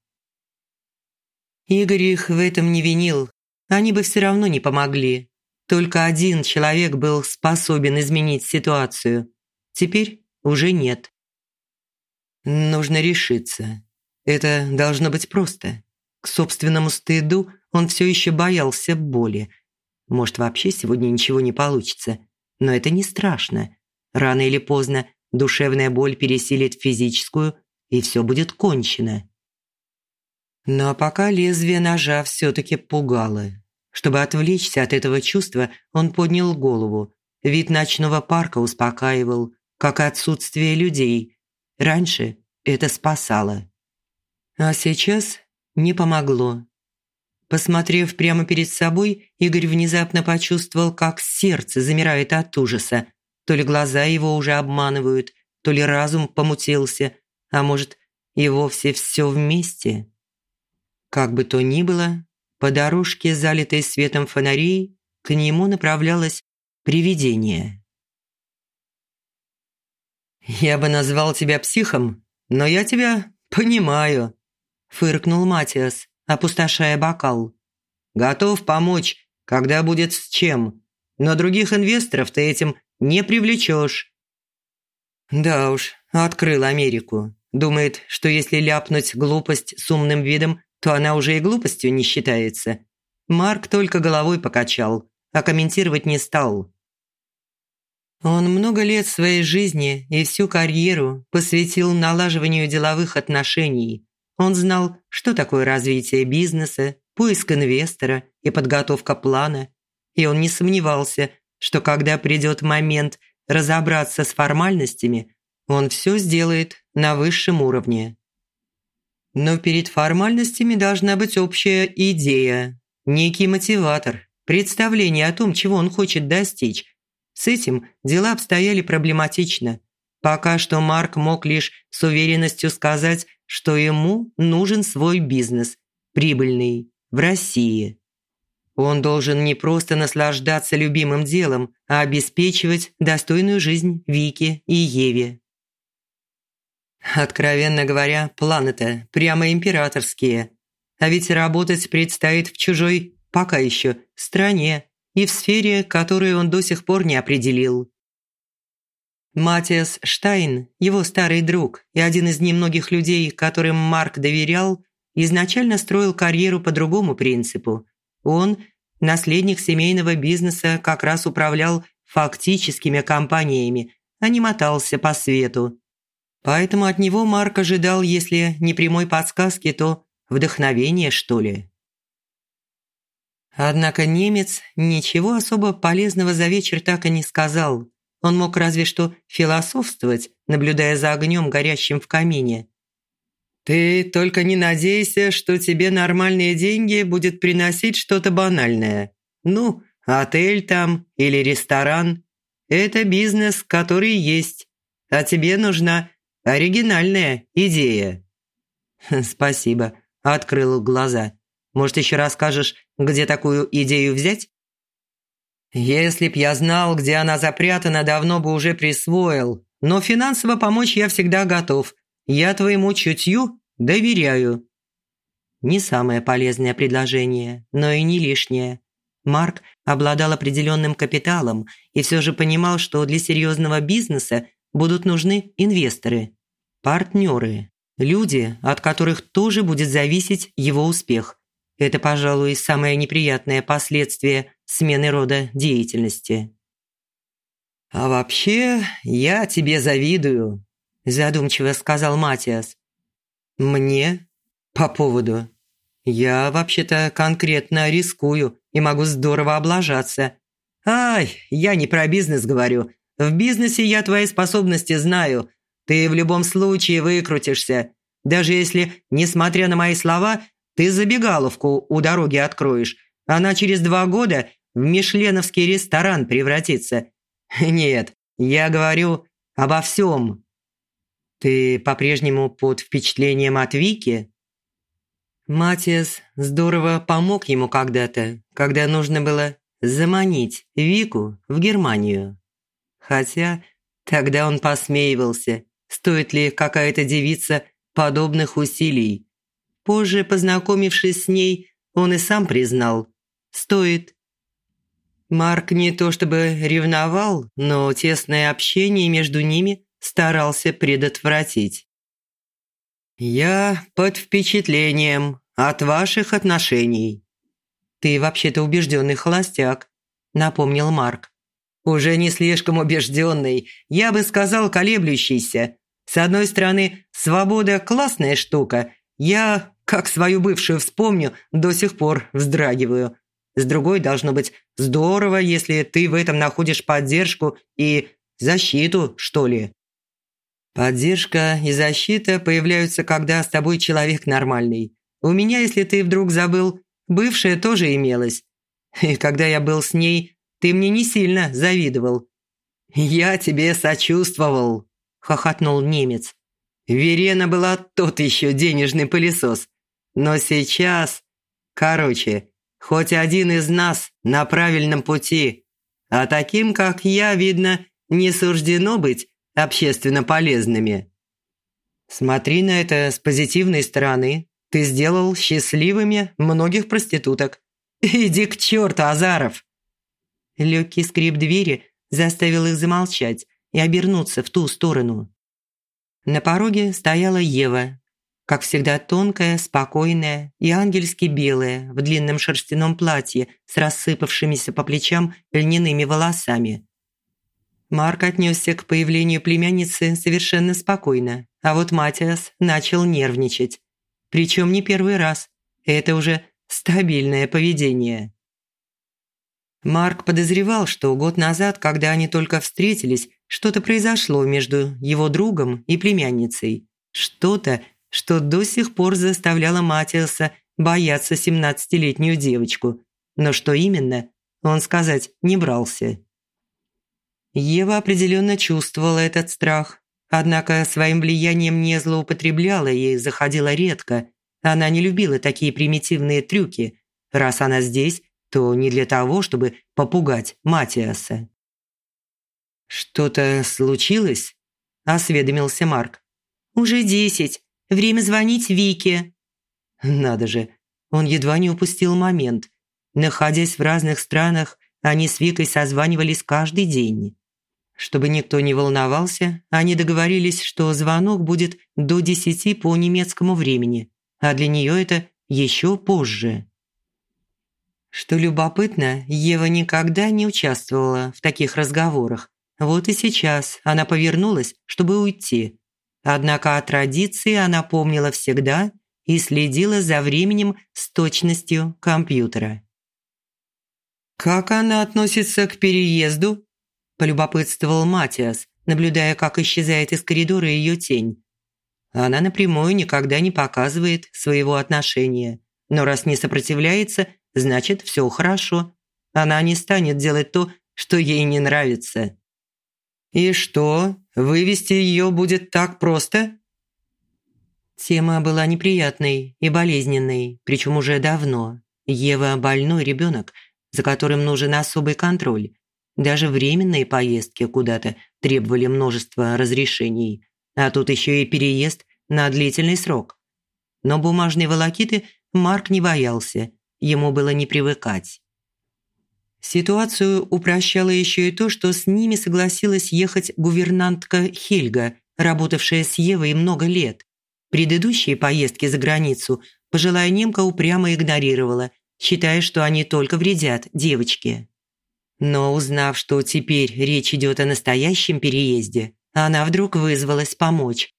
Игорь их в этом не винил. Они бы все равно не помогли. Только один человек был способен изменить ситуацию. Теперь уже нет. Нужно решиться. Это должно быть просто. К собственному стыду он все еще боялся боли. Может, вообще сегодня ничего не получится. Но это не страшно. Рано или поздно душевная боль пересилит физическую, и все будет кончено. Но пока лезвие ножа все-таки пугало. Чтобы отвлечься от этого чувства, он поднял голову. Вид ночного парка успокаивал, как и отсутствие людей. Раньше это спасало. А сейчас не помогло. Посмотрев прямо перед собой, Игорь внезапно почувствовал, как сердце замирает от ужаса. То ли глаза его уже обманывают, то ли разум помутился, а может, и вовсе все вместе. Как бы то ни было, по дорожке, залитой светом фонарей, к нему направлялось привидение. «Я бы назвал тебя психом, но я тебя понимаю», фыркнул Матиас, опустошая бокал. «Готов помочь, когда будет с чем, но других инвесторов ты этим не привлечешь». Да уж, открыл Америку. Думает, что если ляпнуть глупость с умным видом, то она уже и глупостью не считается. Марк только головой покачал, а комментировать не стал. Он много лет своей жизни и всю карьеру посвятил налаживанию деловых отношений, он знал, что такое развитие бизнеса, поиск инвестора и подготовка плана. И он не сомневался, что когда придет момент разобраться с формальностями, он все сделает на высшем уровне. Но перед формальностями должна быть общая идея, некий мотиватор, представление о том, чего он хочет достичь. С этим дела обстояли проблематично. Пока что Марк мог лишь с уверенностью сказать, что ему нужен свой бизнес, прибыльный, в России. Он должен не просто наслаждаться любимым делом, а обеспечивать достойную жизнь Вике и Еве. Откровенно говоря, планы-то прямо императорские. А ведь работать предстоит в чужой, пока еще, стране и в сфере, которую он до сих пор не определил. Матиас Штайн, его старый друг и один из немногих людей, которым Марк доверял, изначально строил карьеру по другому принципу. Он, наследник семейного бизнеса, как раз управлял фактическими компаниями, а не мотался по свету. Поэтому от него Марк ожидал, если не прямой подсказки, то вдохновения, что ли. Однако немец ничего особо полезного за вечер так и не сказал – он мог разве что философствовать, наблюдая за огнем, горящим в камине. «Ты только не надейся, что тебе нормальные деньги будет приносить что-то банальное. Ну, отель там или ресторан. Это бизнес, который есть. А тебе нужна оригинальная идея». «Спасибо», – открыл глаза. «Может, еще расскажешь, где такую идею взять?» Если б я знал, где она запрятана, давно бы уже присвоил. Но финансово помочь я всегда готов. Я твоему чутью доверяю». Не самое полезное предложение, но и не лишнее. Марк обладал определенным капиталом и все же понимал, что для серьезного бизнеса будут нужны инвесторы, партнеры, люди, от которых тоже будет зависеть его успех. Это, пожалуй, самое неприятное последствие смены рода деятельности. «А вообще, я тебе завидую», – задумчиво сказал Матиас. «Мне? По поводу? Я вообще-то конкретно рискую и могу здорово облажаться. Ай, я не про бизнес говорю. В бизнесе я твои способности знаю. Ты в любом случае выкрутишься. Даже если, несмотря на мои слова, ты забегаловку у дороги откроешь, она через два года мишленовский ресторан превратится. Нет, я говорю обо всем. Ты по-прежнему под впечатлением от Вики? Матиас здорово помог ему когда-то, когда нужно было заманить Вику в Германию. Хотя тогда он посмеивался, стоит ли какая-то девица подобных усилий. Позже, познакомившись с ней, он и сам признал – стоит. Марк не то чтобы ревновал, но тесное общение между ними старался предотвратить. «Я под впечатлением от ваших отношений». «Ты вообще-то убежденный холостяк», – напомнил Марк. «Уже не слишком убежденный, я бы сказал колеблющийся. С одной стороны, свобода – классная штука. Я, как свою бывшую вспомню, до сих пор вздрагиваю. С другой, должно быть здорово, если ты в этом находишь поддержку и защиту, что ли. Поддержка и защита появляются, когда с тобой человек нормальный. У меня, если ты вдруг забыл, бывшая тоже имелась. И когда я был с ней, ты мне не сильно завидовал. Я тебе сочувствовал, хохотнул немец. Верена была тот еще денежный пылесос. Но сейчас... Короче, хоть один из нас на правильном пути. А таким, как я, видно, не суждено быть общественно полезными. Смотри на это с позитивной стороны. Ты сделал счастливыми многих проституток. Иди к черту, Азаров!» Легкий скрип двери заставил их замолчать и обернуться в ту сторону. На пороге стояла Ева, как всегда тонкая, спокойная и ангельски белая в длинном шерстяном платье с рассыпавшимися по плечам льняными волосами. Марк отнесся к появлению племянницы совершенно спокойно, а вот Матиас начал нервничать. Причем не первый раз. Это уже стабильное поведение. Марк подозревал, что год назад, когда они только встретились, что-то произошло между его другом и племянницей. Что-то, что до сих пор заставляло Матиаса бояться семнадцатилетнюю девочку. Но что именно, он сказать не брался. Ева определенно чувствовала этот страх, однако своим влиянием не злоупотребляла и заходила редко. Она не любила такие примитивные трюки. Раз она здесь, то не для того, чтобы попугать Матиаса. «Что-то случилось?» – осведомился Марк. «Уже десять. Время звонить Вике». Надо же, он едва не упустил момент. Находясь в разных странах, они с Викой созванивались каждый день. Чтобы никто не волновался, они договорились, что звонок будет до десяти по немецкому времени, а для нее это еще позже. Что любопытно, Ева никогда не участвовала в таких разговорах. Вот и сейчас она повернулась, чтобы уйти. Однако о традиции она помнила всегда и следила за временем с точностью компьютера. «Как она относится к переезду?» полюбопытствовал Матиас, наблюдая, как исчезает из коридора ее тень. Она напрямую никогда не показывает своего отношения, но раз не сопротивляется, значит, все хорошо. Она не станет делать то, что ей не нравится. «И что, вывести ее будет так просто?» Тема была неприятной и болезненной, причем уже давно. Ева – больной ребенок, за которым нужен особый контроль. Даже временные поездки куда-то требовали множества разрешений, а тут еще и переезд на длительный срок. Но бумажной волокиты Марк не боялся, ему было не привыкать. Ситуацию упрощало еще и то, что с ними согласилась ехать гувернантка Хельга, работавшая с Евой много лет. Предыдущие поездки за границу пожилая немка упрямо игнорировала, считая, что они только вредят девочке. Но узнав, что теперь речь идет о настоящем переезде, она вдруг вызвалась помочь.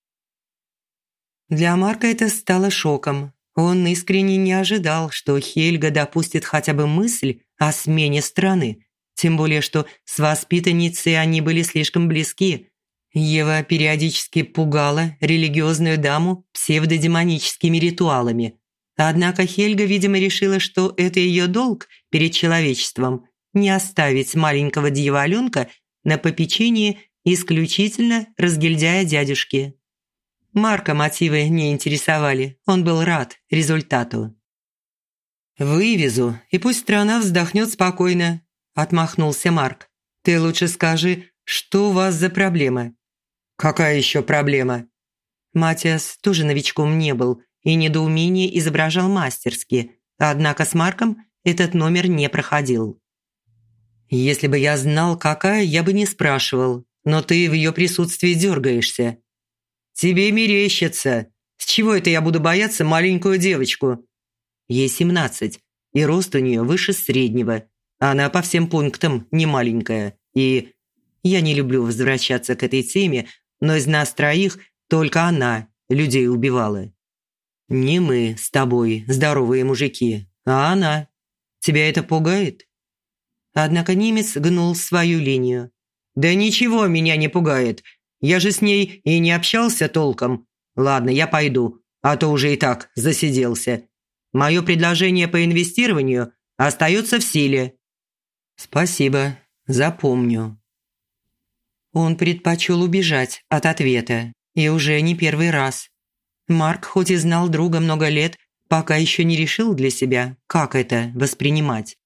Для Марка это стало шоком. Он искренне не ожидал, что Хельга допустит хотя бы мысль о смене страны, тем более что с воспитанницей они были слишком близки. Ева периодически пугала религиозную даму псевдодемоническими ритуалами. Однако Хельга, видимо, решила, что это ее долг перед человечеством – не оставить маленького дьяволенка на попечении исключительно разгильдяя дядюшки. Марка мотивы не интересовали, он был рад результату. «Вывезу, и пусть страна вздохнет спокойно», – отмахнулся Марк. «Ты лучше скажи, что у вас за проблема?» «Какая еще проблема?» Матиас тоже новичком не был и недоумение изображал мастерски, однако с Марком этот номер не проходил. «Если бы я знал, какая, я бы не спрашивал, но ты в ее присутствии дергаешься. «Тебе мерещится. С чего это я буду бояться маленькую девочку?» Ей семнадцать, и рост у нее выше среднего. Она по всем пунктам не маленькая. И я не люблю возвращаться к этой теме, но из нас троих только она людей убивала. Не мы с тобой, здоровые мужики, а она. Тебя это пугает?» Однако немец гнул свою линию. «Да ничего меня не пугает. Я же с ней и не общался толком. Ладно, я пойду, а то уже и так засиделся. Мое предложение по инвестированию остается в силе». «Спасибо, запомню». Он предпочел убежать от ответа, и уже не первый раз. Марк хоть и знал друга много лет, пока еще не решил для себя, как это воспринимать.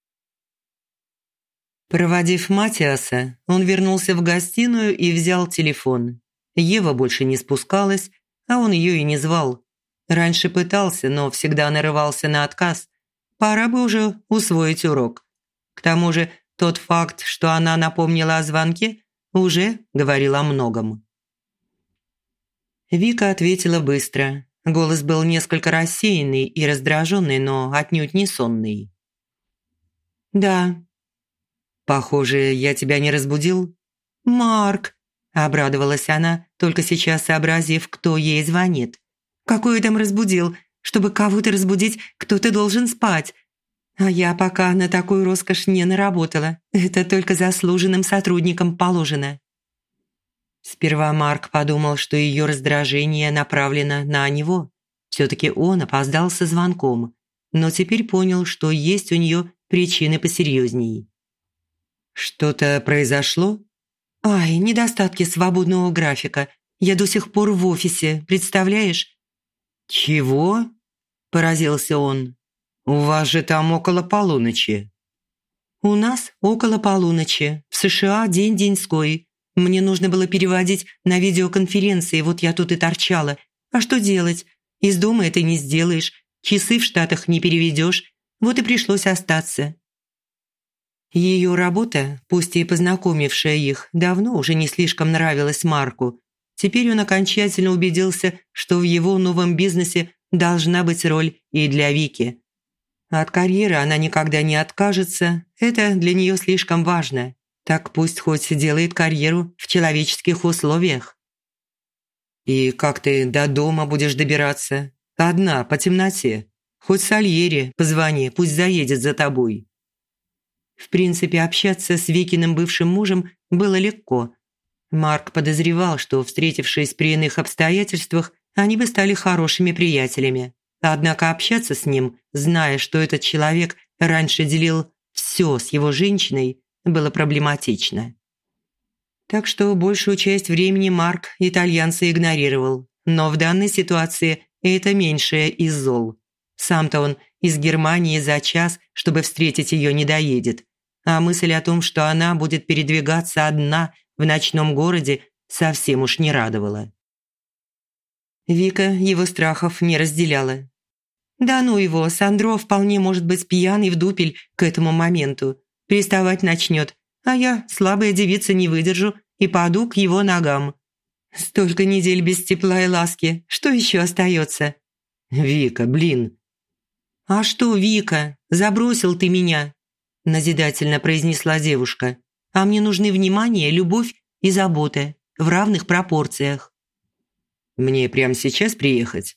Проводив Матиаса, он вернулся в гостиную и взял телефон. Ева больше не спускалась, а он ее и не звал. Раньше пытался, но всегда нарывался на отказ. Пора бы уже усвоить урок. К тому же тот факт, что она напомнила о звонке, уже говорил о многом. Вика ответила быстро. Голос был несколько рассеянный и раздраженный, но отнюдь не сонный. «Да, «Похоже, я тебя не разбудил?» «Марк!» – обрадовалась она, только сейчас сообразив, кто ей звонит. «Какой там разбудил? Чтобы кого-то разбудить, кто-то должен спать. А я пока на такую роскошь не наработала. Это только заслуженным сотрудникам положено». Сперва Марк подумал, что ее раздражение направлено на него. Все-таки он опоздал со звонком, но теперь понял, что есть у нее причины посерьезней. «Что-то произошло?» «Ай, недостатки свободного графика. Я до сих пор в офисе, представляешь?» «Чего?» – поразился он. «У вас же там около полуночи». «У нас около полуночи. В США день деньской. Мне нужно было переводить на видеоконференции, вот я тут и торчала. А что делать? Из дома это не сделаешь, часы в Штатах не переведешь. Вот и пришлось остаться. Ее работа, пусть и познакомившая их, давно уже не слишком нравилась Марку. Теперь он окончательно убедился, что в его новом бизнесе должна быть роль и для Вики. От карьеры она никогда не откажется, это для нее слишком важно. Так пусть хоть делает карьеру в человеческих условиях. «И как ты до дома будешь добираться? Одна, по темноте. Хоть Сальери позвони, пусть заедет за тобой». В принципе, общаться с Викиным бывшим мужем было легко. Марк подозревал, что, встретившись при иных обстоятельствах, они бы стали хорошими приятелями. Однако общаться с ним, зная, что этот человек раньше делил все с его женщиной, было проблематично. Так что большую часть времени Марк итальянца игнорировал. Но в данной ситуации это меньшее из зол. Сам-то он из Германии за час, чтобы встретить ее, не доедет. А мысль о том, что она будет передвигаться одна в ночном городе, совсем уж не радовала. Вика его страхов не разделяла. Да ну его, Сандро вполне может быть пьяный в дупель к этому моменту. Приставать начнет, а я, слабая девица, не выдержу и паду к его ногам. Столько недель без тепла и ласки, что еще остается? Вика, блин, «А что, Вика, забросил ты меня?» – назидательно произнесла девушка. «А мне нужны внимание, любовь и забота. в равных пропорциях. Мне прямо сейчас приехать?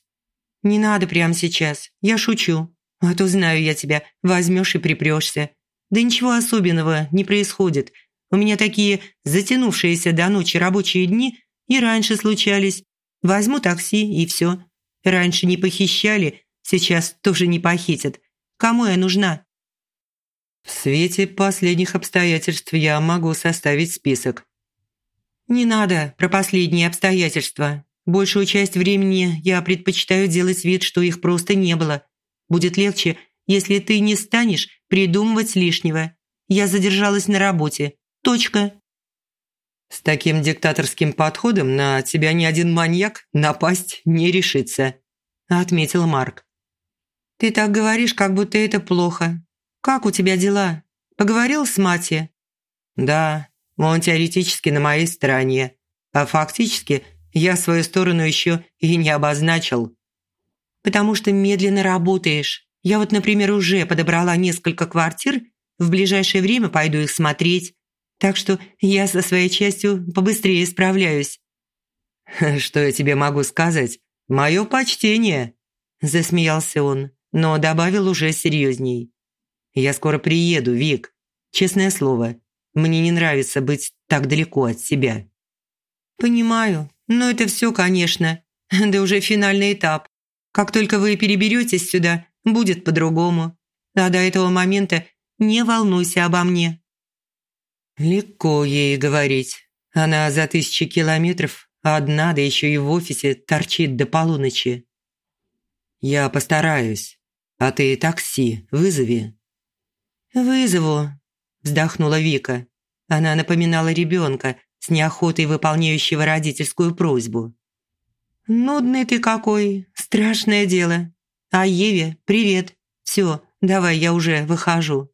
Не надо прямо сейчас, я шучу. А то знаю я тебя, возьмешь и припрешься. Да ничего особенного не происходит. У меня такие затянувшиеся до ночи рабочие дни и раньше случались. Возьму такси и все. Раньше не похищали, сейчас тоже не похитят. Кому я нужна? В свете последних обстоятельств я могу составить список. Не надо про последние обстоятельства. Большую часть времени я предпочитаю делать вид, что их просто не было. Будет легче, если ты не станешь придумывать лишнего. Я задержалась на работе. Точка. С таким диктаторским подходом на тебя ни один маньяк напасть не решится, отметил Марк. Ты так говоришь, как будто это плохо. Как у тебя дела? Поговорил с Мати? Да, он теоретически на моей стороне, а фактически я свою сторону еще и не обозначил. Потому что медленно работаешь. Я вот, например, уже подобрала несколько квартир, в ближайшее время пойду их смотреть. Так что я со своей частью побыстрее справляюсь». «Что я тебе могу сказать? Мое почтение!» Засмеялся он, но добавил уже серьезней. «Я скоро приеду, Вик. Честное слово, мне не нравится быть так далеко от себя». «Понимаю, но это все, конечно. Да уже финальный этап. Как только вы переберетесь сюда, будет по-другому. А до этого момента не волнуйся обо мне». Легко ей говорить. Она за тысячи километров одна, да еще и в офисе торчит до полуночи. Я постараюсь. А ты такси вызови. Вызову, вздохнула Вика. Она напоминала ребенка, с неохотой выполняющего родительскую просьбу. «Нудный ты какой, страшное дело. А Еве привет. Все, давай, я уже выхожу».